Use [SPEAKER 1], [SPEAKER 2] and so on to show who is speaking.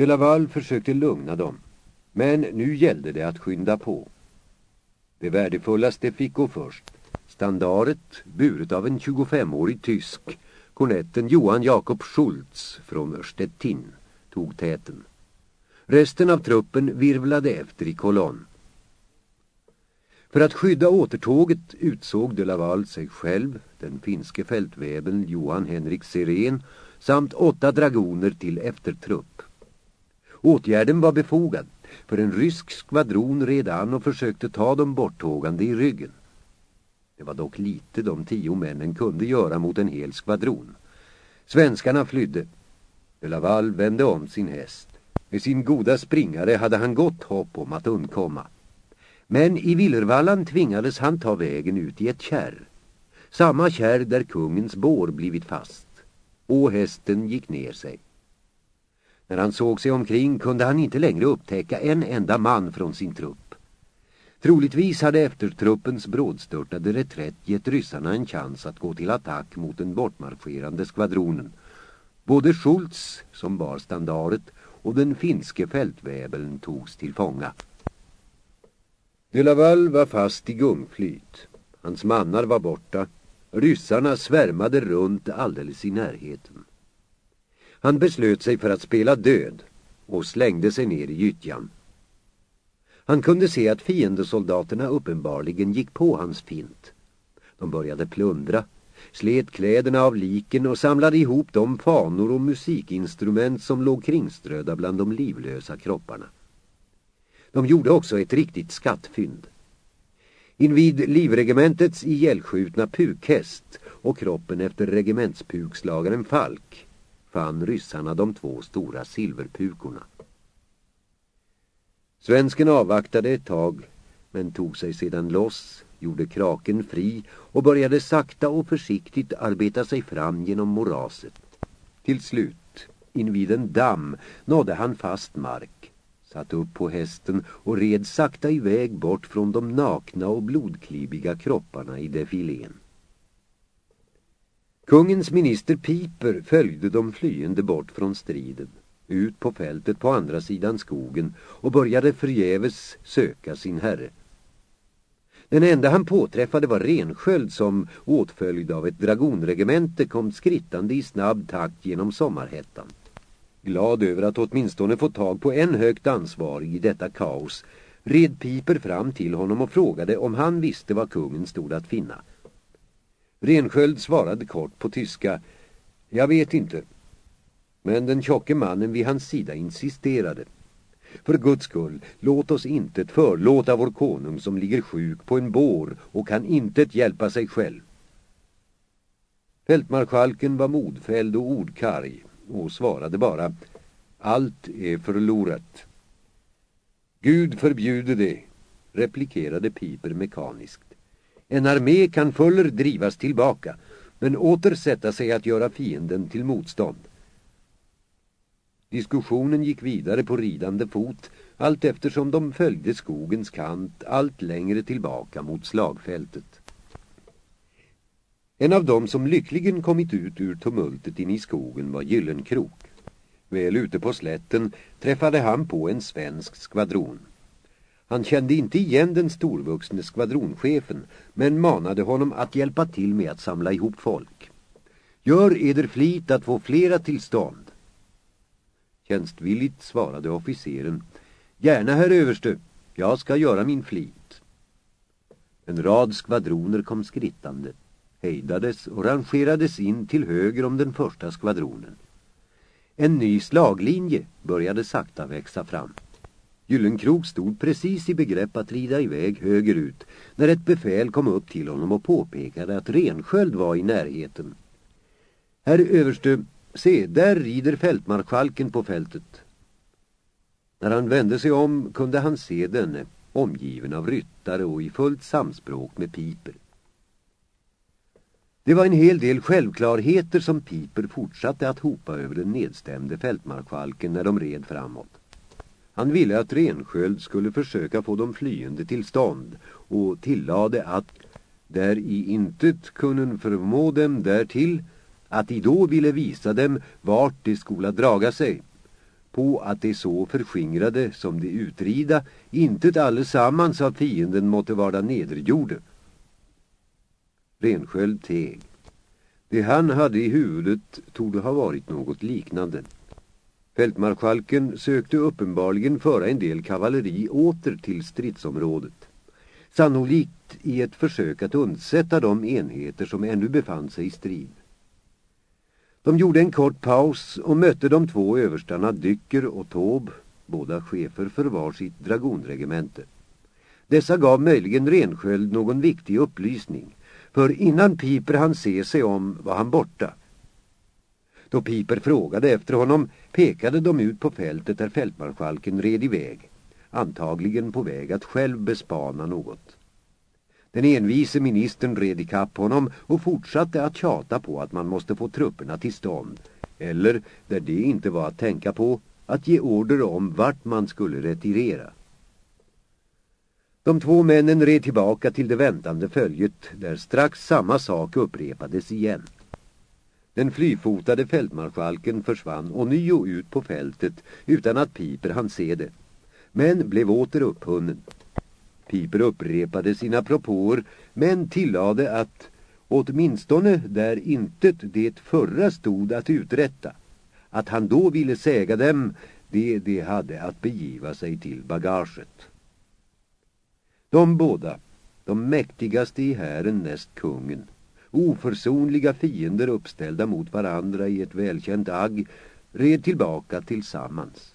[SPEAKER 1] De Laval försökte lugna dem, men nu gällde det att skynda på. Det värdefullaste fick gå först. Standaret, buret av en 25-årig tysk, kornetten Johan Jakob Schultz från Örstettin, tog täten. Resten av truppen virvlade efter i kolonn. För att skydda återtåget utsåg de Laval sig själv, den finske fältväven Johan Henrik Seren samt åtta dragoner till eftertrupp. Åtgärden var befogad, för en rysk skvadron red an och försökte ta de borttågande i ryggen. Det var dock lite de tio männen kunde göra mot en hel skvadron. Svenskarna flydde. De Laval vände om sin häst. Med sin goda springare hade han gott hopp om att undkomma. Men i Villervallan tvingades han ta vägen ut i ett kärr. Samma kärr där kungens bår blivit fast. Och hästen gick ner sig. När han såg sig omkring kunde han inte längre upptäcka en enda man från sin trupp. Troligtvis hade eftertruppens brådstörtade reträtt gett ryssarna en chans att gå till attack mot den bortmarscherande skvadronen. Både Schultz, som bar standaret, och den finske fältväbeln togs till fånga. De Laval var fast i gungflyt. Hans mannar var borta. Ryssarna svärmade runt alldeles i närheten. Han beslöt sig för att spela död och slängde sig ner i gyttjan. Han kunde se att fiendesoldaterna uppenbarligen gick på hans fint. De började plundra, slet kläderna av liken och samlade ihop de fanor och musikinstrument som låg kringströda bland de livlösa kropparna. De gjorde också ett riktigt skattfynd. Invid livregementets ihjälskjutna pukhäst och kroppen efter regementspukslagaren Falk fann ryssarna de två stora silverpukorna. Svensken avvaktade ett tag men tog sig sedan loss, gjorde kraken fri och började sakta och försiktigt arbeta sig fram genom moraset. Till slut, invid en damm, nådde han fast mark, satt upp på hästen och red sakta iväg bort från de nakna och blodklibiga kropparna i defilén. Kungens minister Piper följde de flyende bort från striden, ut på fältet på andra sidan skogen och började förgäves söka sin herre. Den enda han påträffade var Rensköld som, åtföljd av ett dragonregemente, kom skrittande i snabb takt genom sommarhettan. Glad över att åtminstone få tag på en högt ansvarig i detta kaos, red Piper fram till honom och frågade om han visste vad kungen stod att finna. Rensköld svarade kort på tyska. Jag vet inte. Men den tjocke mannen vid hans sida insisterade. För Guds skull, låt oss inte förlåta vår konung som ligger sjuk på en bår och kan inte hjälpa sig själv. Fältmarskalken var modfälld och ordkarg och svarade bara Allt är förlorat. Gud förbjude det, replikerade Piper mekaniskt. En armé kan fuller drivas tillbaka, men åter sätta sig att göra fienden till motstånd. Diskussionen gick vidare på ridande fot allt eftersom de följde skogens kant allt längre tillbaka mot slagfältet. En av dem som lyckligen kommit ut ur tumultet in i skogen var Gyllenkrok. Väl ute på slätten träffade han på en svensk skvadron. Han kände inte igen den storvuxne skvadronchefen men manade honom att hjälpa till med att samla ihop folk. Gör eder flit att få flera till stånd. Tjänstvilligt svarade officeren. Gärna, herr överste. Jag ska göra min flit. En rad skvadroner kom skrittande, hejdades och rangerades in till höger om den första skvadronen. En ny slaglinje började sakta växa fram. Gyllenkrok stod precis i begrepp att rida iväg högerut när ett befäl kom upp till honom och påpekade att Rensköld var i närheten. Herr överste, se, där rider fältmarskalken på fältet. När han vände sig om kunde han se denne, omgiven av ryttare och i fullt samspråk med Piper. Det var en hel del självklarheter som Piper fortsatte att hopa över den nedstämde fältmarskalken när de red framåt. Han ville att Rensköld skulle försöka få de flyende till stånd och tillade att där i intet kunnen förmå dem därtill att de då ville visa dem vart de skola draga sig. på att det så förskingrade som de utrida intet allesammans av fienden måtte vara nedergjorde. Rensköld teg. Det han hade i huvudet torde ha varit något liknande. Fältmarskalken sökte uppenbarligen föra en del kavalleri åter till stridsområdet. Sannolikt i ett försök att undsätta de enheter som ännu befann sig i strid. De gjorde en kort paus och mötte de två överstarna Dycker och Tåb, båda chefer för var sitt dragonregemente. Dessa gav möjligen Rensköld någon viktig upplysning, för innan Piper han se sig om var han borta. Då Piper frågade efter honom pekade de ut på fältet där fältmarskalken red iväg, antagligen på väg att själv bespana något. Den envise ministern red ikapp honom och fortsatte att tjata på att man måste få trupperna till stånd, eller, där det inte var att tänka på, att ge order om vart man skulle retirera. De två männen red tillbaka till det väntande följet, där strax samma sak upprepades igen. Den flyfotade fältmarskalken försvann och nio ut på fältet utan att Piper han se det, men blev åter upphunnen. Piper upprepade sina propåer men tillade att åtminstone där intet det förra stod att uträtta, att han då ville säga dem det de hade att begiva sig till bagaget. De båda, de mäktigaste i hären näst kungen, oförsonliga fiender uppställda mot varandra i ett välkänt agg, red tillbaka tillsammans.